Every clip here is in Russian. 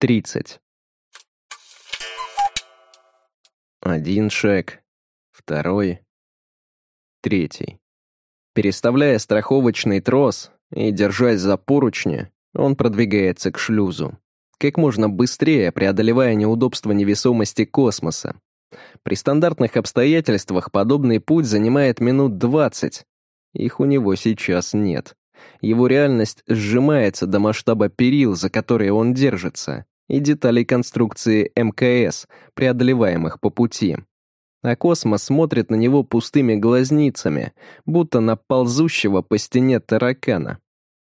30. Один шаг, второй, третий. Переставляя страховочный трос и держась за поручни, он продвигается к шлюзу, как можно быстрее преодолевая неудобства невесомости космоса. При стандартных обстоятельствах подобный путь занимает минут 20. Их у него сейчас нет. Его реальность сжимается до масштаба перил, за которые он держится, и деталей конструкции МКС, преодолеваемых по пути. А космос смотрит на него пустыми глазницами, будто на ползущего по стене таракана.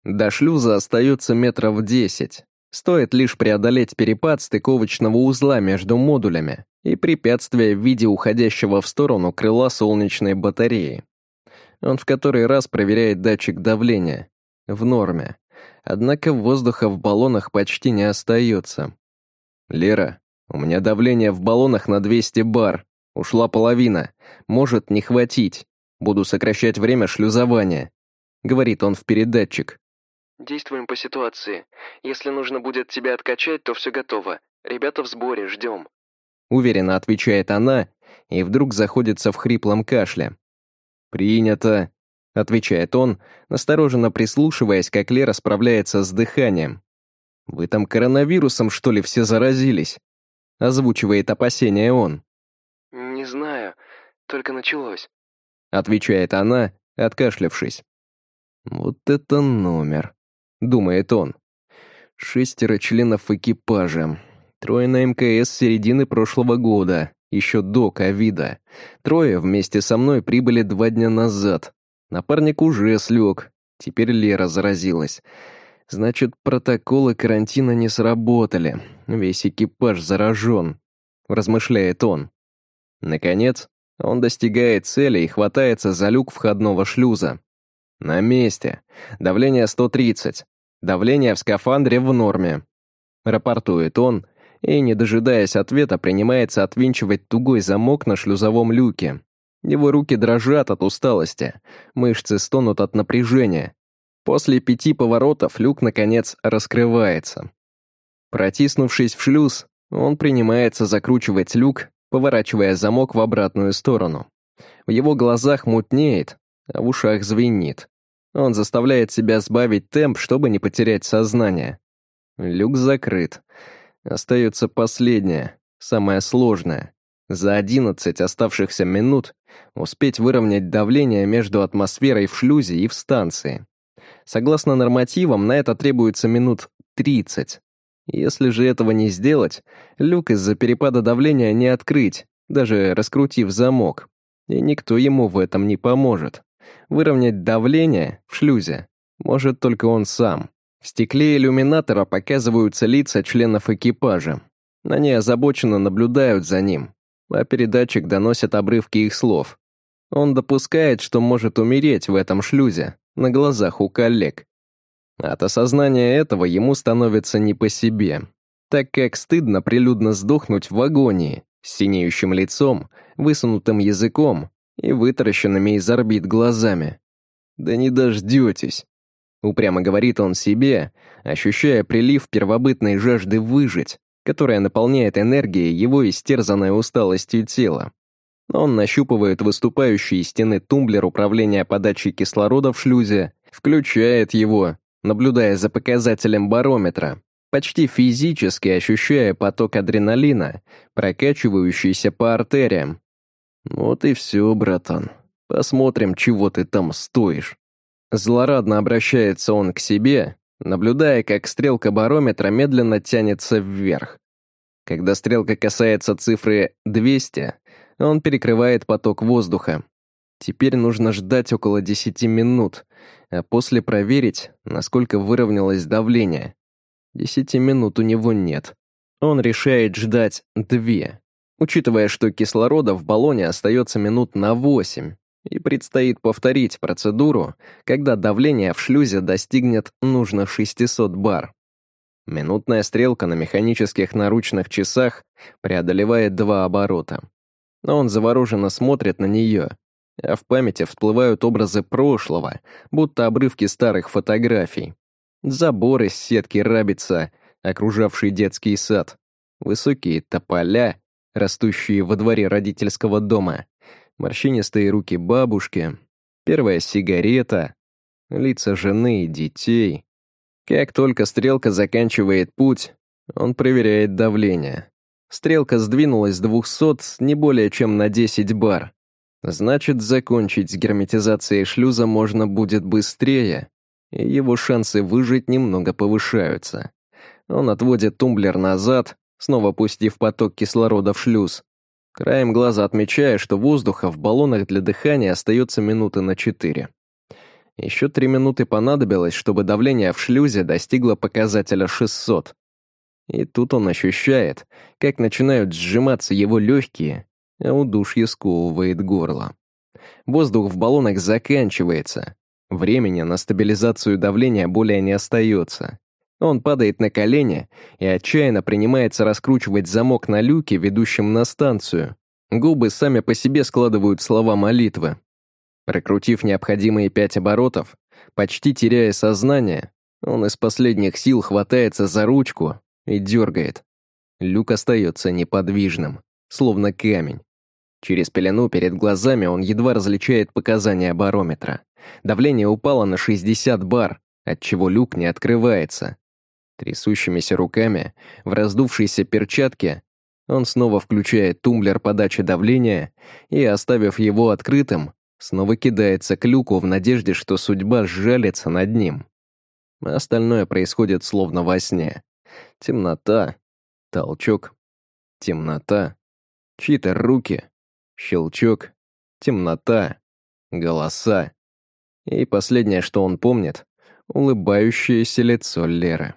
До шлюза остается метров десять. Стоит лишь преодолеть перепад стыковочного узла между модулями и препятствие в виде уходящего в сторону крыла солнечной батареи. Он в который раз проверяет датчик давления. В норме. Однако воздуха в баллонах почти не остается. «Лера, у меня давление в баллонах на 200 бар. Ушла половина. Может не хватить. Буду сокращать время шлюзования», — говорит он в передатчик. «Действуем по ситуации. Если нужно будет тебя откачать, то все готово. Ребята в сборе, ждем». Уверенно отвечает она и вдруг заходится в хриплом кашле. «Принято», — отвечает он, настороженно прислушиваясь, как Лера справляется с дыханием. «Вы там коронавирусом, что ли, все заразились?» — озвучивает опасения он. «Не знаю, только началось», — отвечает она, откашлявшись. «Вот это номер», — думает он. «Шестеро членов экипажа. Трое на МКС с середины прошлого года еще до ковида. Трое вместе со мной прибыли два дня назад. Напарник уже слег. Теперь Лера заразилась. Значит, протоколы карантина не сработали. Весь экипаж заражен. Размышляет он. Наконец, он достигает цели и хватается за люк входного шлюза. На месте. Давление 130. Давление в скафандре в норме. Рапортует он и, не дожидаясь ответа, принимается отвинчивать тугой замок на шлюзовом люке. Его руки дрожат от усталости, мышцы стонут от напряжения. После пяти поворотов люк, наконец, раскрывается. Протиснувшись в шлюз, он принимается закручивать люк, поворачивая замок в обратную сторону. В его глазах мутнеет, а в ушах звенит. Он заставляет себя сбавить темп, чтобы не потерять сознание. Люк закрыт. Остается последнее, самое сложное. За 11 оставшихся минут успеть выровнять давление между атмосферой в шлюзе и в станции. Согласно нормативам, на это требуется минут 30. Если же этого не сделать, люк из-за перепада давления не открыть, даже раскрутив замок. И никто ему в этом не поможет. Выровнять давление в шлюзе может только он сам. В стекле иллюминатора показываются лица членов экипажа. Они озабоченно наблюдают за ним, а передатчик доносит обрывки их слов. Он допускает, что может умереть в этом шлюзе, на глазах у коллег. От осознания этого ему становится не по себе, так как стыдно прилюдно сдохнуть в агонии, с синеющим лицом, высунутым языком и вытаращенными из орбит глазами. «Да не дождетесь!» Упрямо говорит он себе, ощущая прилив первобытной жажды выжить, которая наполняет энергией его истерзанное усталостью тело. Он нащупывает выступающий из стены тумблер управления подачей кислорода в шлюзе, включает его, наблюдая за показателем барометра, почти физически ощущая поток адреналина, прокачивающийся по артериям. Вот и все, братан. Посмотрим, чего ты там стоишь. Злорадно обращается он к себе, наблюдая, как стрелка барометра медленно тянется вверх. Когда стрелка касается цифры 200, он перекрывает поток воздуха. Теперь нужно ждать около 10 минут, а после проверить, насколько выровнялось давление. 10 минут у него нет. Он решает ждать 2, учитывая, что кислорода в баллоне остается минут на 8 и предстоит повторить процедуру, когда давление в шлюзе достигнет нужно 600 бар. Минутная стрелка на механических наручных часах преодолевает два оборота. Но он завороженно смотрит на нее, а в памяти всплывают образы прошлого, будто обрывки старых фотографий. Забор из сетки рабица, окружавший детский сад, высокие тополя, растущие во дворе родительского дома, морщинистые руки бабушки, первая сигарета, лица жены и детей. Как только стрелка заканчивает путь, он проверяет давление. Стрелка сдвинулась с 200 не более чем на 10 бар. Значит, закончить с герметизацией шлюза можно будет быстрее, и его шансы выжить немного повышаются. Он отводит тумблер назад, снова пустив поток кислорода в шлюз. Краем глаза отмечая, что воздуха в баллонах для дыхания остается минуты на четыре. Еще три минуты понадобилось, чтобы давление в шлюзе достигло показателя 600. И тут он ощущает, как начинают сжиматься его легкие, а удушье сковывает горло. Воздух в баллонах заканчивается. Времени на стабилизацию давления более не остается. Он падает на колени и отчаянно принимается раскручивать замок на люке, ведущем на станцию. Губы сами по себе складывают слова молитвы. Прокрутив необходимые пять оборотов, почти теряя сознание, он из последних сил хватается за ручку и дергает. Люк остается неподвижным, словно камень. Через пелену перед глазами он едва различает показания барометра. Давление упало на 60 бар, отчего люк не открывается. Трясущимися руками, в раздувшейся перчатке, он снова включает тумблер подачи давления и, оставив его открытым, снова кидается к люку в надежде, что судьба сжалится над ним. Остальное происходит словно во сне. Темнота, толчок, темнота, чьи-то руки, щелчок, темнота, голоса. И последнее, что он помнит — улыбающееся лицо Леры.